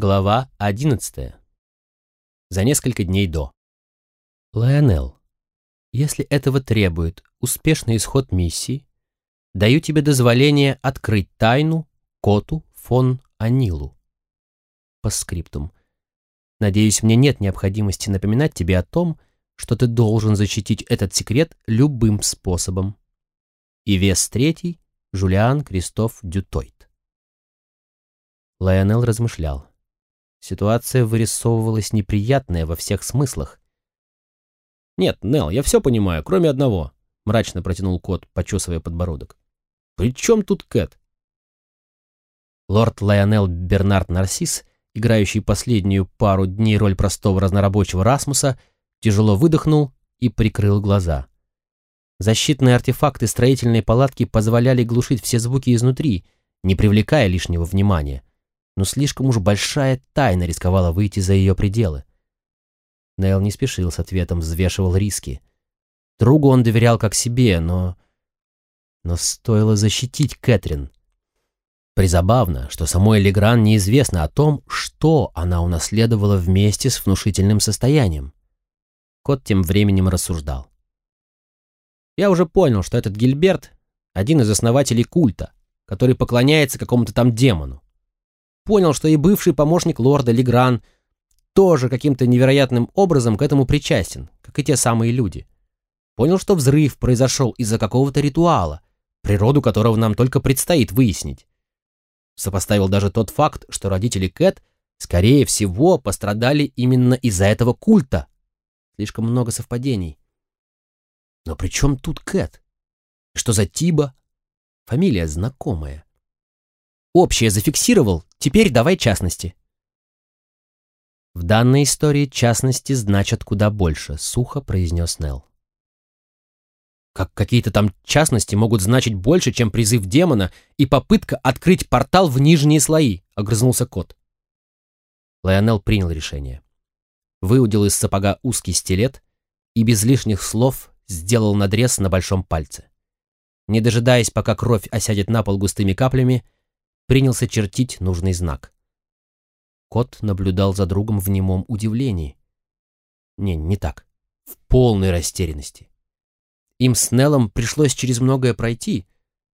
Глава 11. За несколько дней до. Лайонел, если этого требует успешный исход миссии, даю тебе дозволение открыть тайну Коту фон Анилу. По скриптум. Надеюсь, мне нет необходимости напоминать тебе о том, что ты должен защитить этот секрет любым способом. И вес третий — Жулиан Кристоф Дютойт. Лайонел размышлял. Ситуация вырисовывалась неприятная во всех смыслах. «Нет, Нел, я все понимаю, кроме одного», — мрачно протянул кот, почесывая подбородок. «При чем тут Кэт?» Лорд Лайонел Бернард Нарсис, играющий последнюю пару дней роль простого разнорабочего Расмуса, тяжело выдохнул и прикрыл глаза. Защитные артефакты строительной палатки позволяли глушить все звуки изнутри, не привлекая лишнего внимания но слишком уж большая тайна рисковала выйти за ее пределы. Нейл не спешил с ответом, взвешивал риски. Другу он доверял как себе, но... Но стоило защитить Кэтрин. Призабавно, что самой Легран неизвестно о том, что она унаследовала вместе с внушительным состоянием. Кот тем временем рассуждал. «Я уже понял, что этот Гильберт — один из основателей культа, который поклоняется какому-то там демону понял, что и бывший помощник лорда Легран тоже каким-то невероятным образом к этому причастен, как и те самые люди. Понял, что взрыв произошел из-за какого-то ритуала, природу которого нам только предстоит выяснить. Сопоставил даже тот факт, что родители Кэт, скорее всего, пострадали именно из-за этого культа. Слишком много совпадений. Но при чем тут Кэт? Что за Тиба? Фамилия знакомая. Общее зафиксировал, теперь давай частности. В данной истории частности значат куда больше, сухо произнес Нелл. Как какие-то там частности могут значить больше, чем призыв демона и попытка открыть портал в нижние слои, огрызнулся кот. Лайонел принял решение. Выудил из сапога узкий стилет и без лишних слов сделал надрез на большом пальце. Не дожидаясь, пока кровь осядет на пол густыми каплями, принялся чертить нужный знак. Кот наблюдал за другом в немом удивлении. Не, не так. В полной растерянности. Им с Неллом пришлось через многое пройти,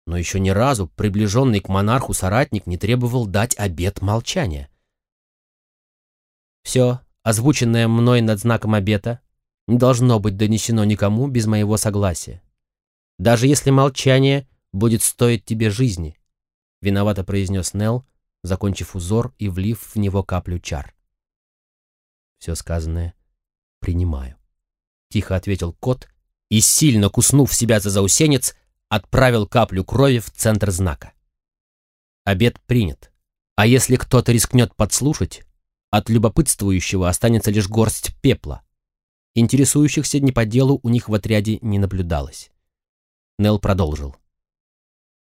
но еще ни разу приближенный к монарху соратник не требовал дать обет молчания. Все, озвученное мной над знаком обета, не должно быть донесено никому без моего согласия. Даже если молчание будет стоить тебе жизни. — виновато произнес Нел, закончив узор и влив в него каплю чар. «Все сказанное принимаю», — тихо ответил кот и, сильно куснув себя за заусенец, отправил каплю крови в центр знака. Обед принят, а если кто-то рискнет подслушать, от любопытствующего останется лишь горсть пепла. Интересующихся не по делу у них в отряде не наблюдалось. Нел продолжил.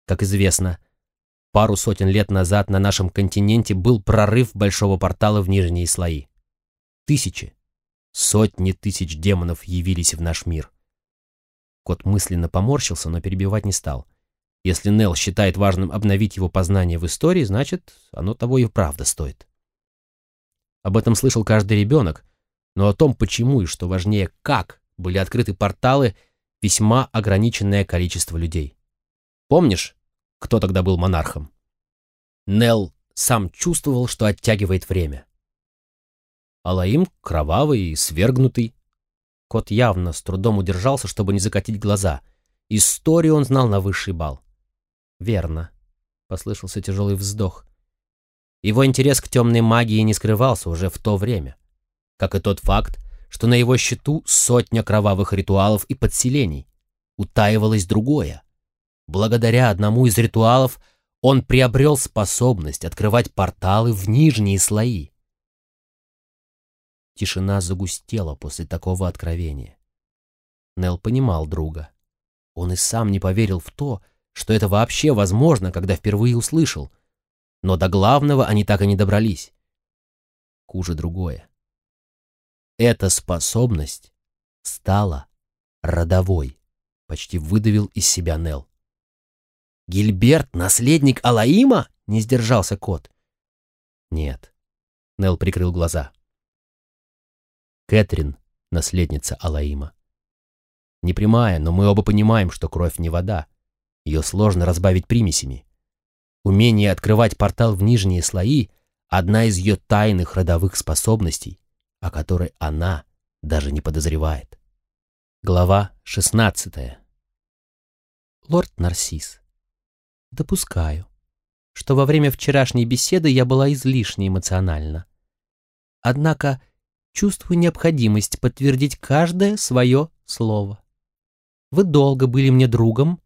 Как известно, Пару сотен лет назад на нашем континенте был прорыв большого портала в нижние слои. Тысячи, сотни тысяч демонов явились в наш мир. Кот мысленно поморщился, но перебивать не стал. Если Нел считает важным обновить его познание в истории, значит, оно того и правда стоит. Об этом слышал каждый ребенок, но о том, почему и, что важнее, как были открыты порталы, весьма ограниченное количество людей. Помнишь, кто тогда был монархом. Нел сам чувствовал, что оттягивает время. Алаим кровавый и свергнутый. Кот явно с трудом удержался, чтобы не закатить глаза. Историю он знал на высший бал. «Верно», — послышался тяжелый вздох. Его интерес к темной магии не скрывался уже в то время, как и тот факт, что на его счету сотня кровавых ритуалов и подселений. Утаивалось другое. Благодаря одному из ритуалов он приобрел способность открывать порталы в нижние слои. Тишина загустела после такого откровения. Нел понимал друга. Он и сам не поверил в то, что это вообще возможно, когда впервые услышал. Но до главного они так и не добрались. Хуже другое. Эта способность стала родовой, почти выдавил из себя Нел. «Гильберт — наследник Алаима?» — не сдержался кот. «Нет. Нел прикрыл глаза. Кэтрин — наследница Алаима. Непрямая, но мы оба понимаем, что кровь не вода. Ее сложно разбавить примесями. Умение открывать портал в нижние слои — одна из ее тайных родовых способностей, о которой она даже не подозревает. Глава 16. Лорд Нарсис, допускаю, что во время вчерашней беседы я была излишне эмоциональна. Однако чувствую необходимость подтвердить каждое свое слово. Вы долго были мне другом,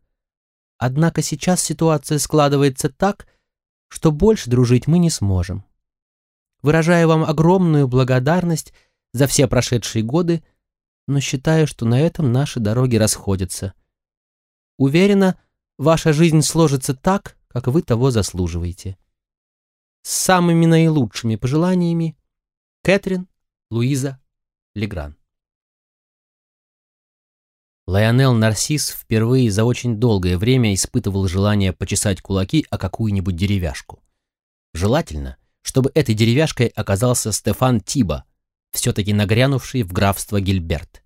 однако сейчас ситуация складывается так, что больше дружить мы не сможем. Выражаю вам огромную благодарность за все прошедшие годы, но считаю, что на этом наши дороги расходятся. Уверена, ваша жизнь сложится так, как вы того заслуживаете. С самыми наилучшими пожеланиями, Кэтрин Луиза Легран. Лайонел Нарсис впервые за очень долгое время испытывал желание почесать кулаки о какую-нибудь деревяшку. Желательно, чтобы этой деревяшкой оказался Стефан Тиба, все-таки нагрянувший в графство Гильберт.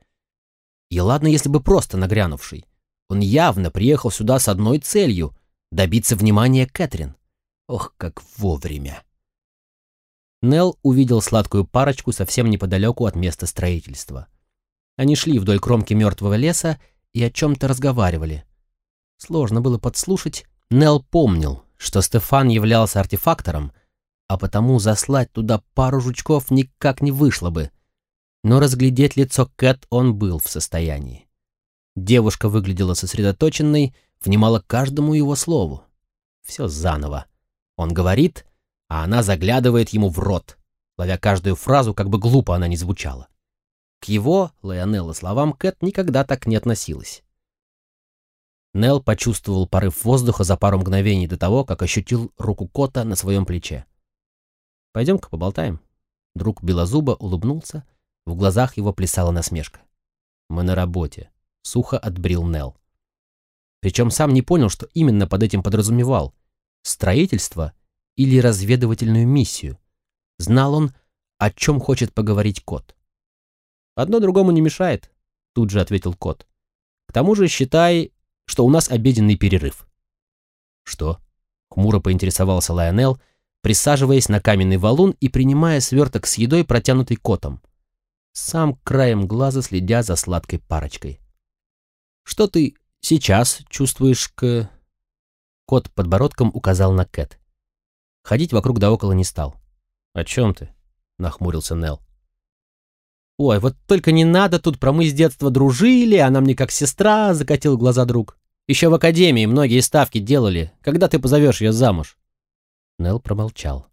И ладно, если бы просто нагрянувший. Он явно приехал сюда с одной целью — добиться внимания Кэтрин. Ох, как вовремя. Нел увидел сладкую парочку совсем неподалеку от места строительства. Они шли вдоль кромки мертвого леса и о чем-то разговаривали. Сложно было подслушать. Нел помнил, что Стефан являлся артефактором, а потому заслать туда пару жучков никак не вышло бы. Но разглядеть лицо Кэт он был в состоянии. Девушка выглядела сосредоточенной, внимала каждому его слову. Все заново. Он говорит, а она заглядывает ему в рот, ловя каждую фразу, как бы глупо она ни звучала. К его, Леонелла, словам Кэт никогда так не относилась. Нел почувствовал порыв воздуха за пару мгновений до того, как ощутил руку Кота на своем плече. «Пойдем-ка поболтаем». Друг Белозуба улыбнулся, в глазах его плясала насмешка. «Мы на работе», — сухо отбрил Нел. Причем сам не понял, что именно под этим подразумевал. Строительство или разведывательную миссию. Знал он, о чем хочет поговорить кот. «Одно другому не мешает», — тут же ответил кот. «К тому же считай, что у нас обеденный перерыв». «Что?» — хмуро поинтересовался Лайонел, присаживаясь на каменный валун и принимая сверток с едой, протянутый котом. Сам краем глаза следя за сладкой парочкой. «Что ты сейчас чувствуешь к...» Кот подбородком указал на Кэт. Ходить вокруг да около не стал. «О чем ты?» — нахмурился Нел. «Ой, вот только не надо, тут про мы с детства дружили, она мне как сестра», — закатил глаза друг. «Еще в академии многие ставки делали, когда ты позовешь ее замуж». Нел промолчал,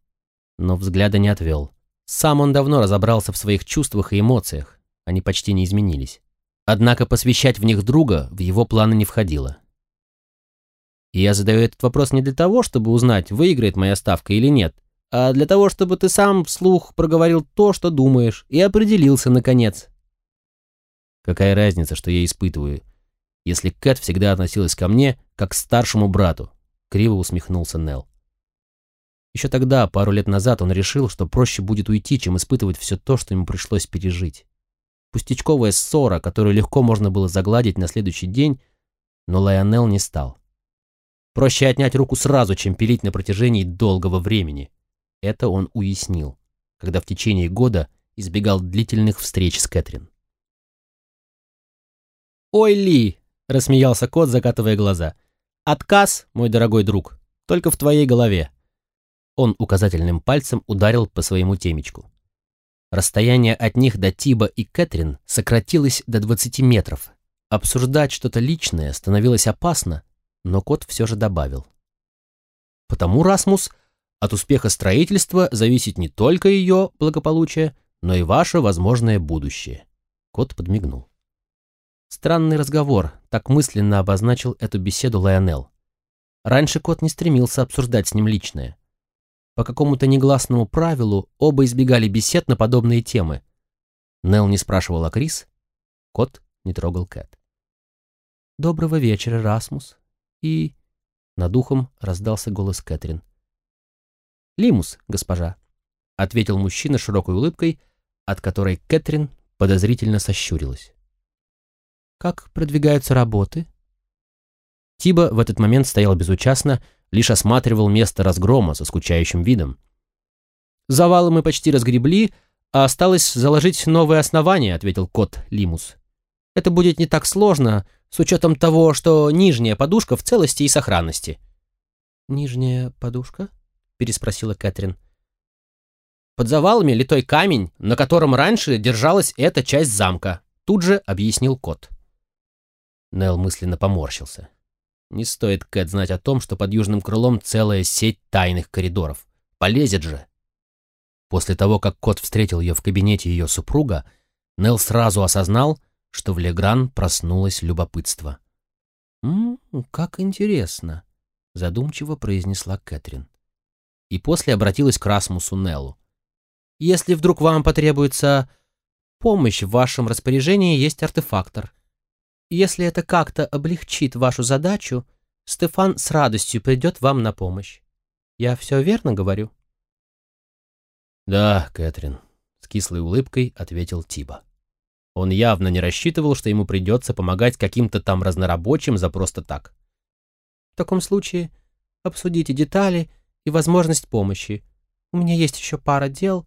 но взгляда не отвел. Сам он давно разобрался в своих чувствах и эмоциях, они почти не изменились. Однако посвящать в них друга в его планы не входило. И я задаю этот вопрос не для того, чтобы узнать, выиграет моя ставка или нет, а для того, чтобы ты сам вслух проговорил то, что думаешь, и определился, наконец. Какая разница, что я испытываю, если Кэт всегда относилась ко мне, как к старшему брату? Криво усмехнулся Нел. Еще тогда, пару лет назад, он решил, что проще будет уйти, чем испытывать все то, что ему пришлось пережить. Пустячковая ссора, которую легко можно было загладить на следующий день, но Лайонел не стал. Проще отнять руку сразу, чем пилить на протяжении долгого времени. Это он уяснил, когда в течение года избегал длительных встреч с Кэтрин. «Ой, Ли!» — рассмеялся кот, закатывая глаза. «Отказ, мой дорогой друг, только в твоей голове». Он указательным пальцем ударил по своему темечку. Расстояние от них до Тиба и Кэтрин сократилось до 20 метров. Обсуждать что-то личное становилось опасно, но кот все же добавил. Потому, Расмус, от успеха строительства зависит не только ее благополучие, но и ваше возможное будущее. Кот подмигнул. Странный разговор, так мысленно обозначил эту беседу Лайонел. Раньше кот не стремился обсуждать с ним личное. По какому-то негласному правилу оба избегали бесед на подобные темы. Нел не спрашивал о Крис, кот не трогал Кэт. «Доброго вечера, Расмус», и...» Над ухом раздался голос Кэтрин. «Лимус, госпожа». — ответил мужчина широкой улыбкой, от которой Кэтрин подозрительно сощурилась. «Как продвигаются работы?» Тиба в этот момент стоял безучастно, лишь осматривал место разгрома со скучающим видом. «Завалы мы почти разгребли, а осталось заложить новые основания», — ответил кот Лимус. «Это будет не так сложно, с учетом того, что нижняя подушка в целости и сохранности». «Нижняя подушка?» — переспросила Кэтрин. «Под завалами литой камень, на котором раньше держалась эта часть замка», — тут же объяснил кот. Нел мысленно поморщился. Не стоит Кэт знать о том, что под южным крылом целая сеть тайных коридоров. Полезет же. После того, как кот встретил ее в кабинете ее супруга, Нел сразу осознал, что в Легран проснулось любопытство. «М -м, как интересно», — задумчиво произнесла Кэтрин. И после обратилась к Расмусу Неллу. «Если вдруг вам потребуется помощь в вашем распоряжении, есть артефактор. Если это как-то облегчит вашу задачу, Стефан с радостью придет вам на помощь. Я все верно говорю?» «Да, Кэтрин», — с кислой улыбкой ответил Тиба. Он явно не рассчитывал, что ему придется помогать каким-то там разнорабочим за просто так. «В таком случае обсудите детали и возможность помощи. У меня есть еще пара дел».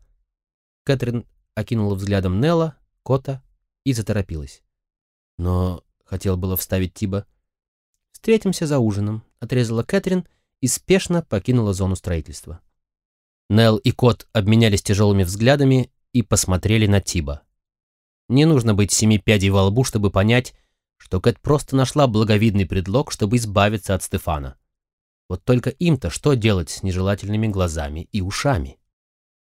Кэтрин окинула взглядом Нелла, Кота и заторопилась. «Но хотел было вставить Тиба. «Встретимся за ужином», — отрезала Кэтрин и спешно покинула зону строительства. Нелл и Кот обменялись тяжелыми взглядами и посмотрели на Тиба. Не нужно быть семи пядей во лбу, чтобы понять, что Кэт просто нашла благовидный предлог, чтобы избавиться от Стефана. Вот только им-то что делать с нежелательными глазами и ушами?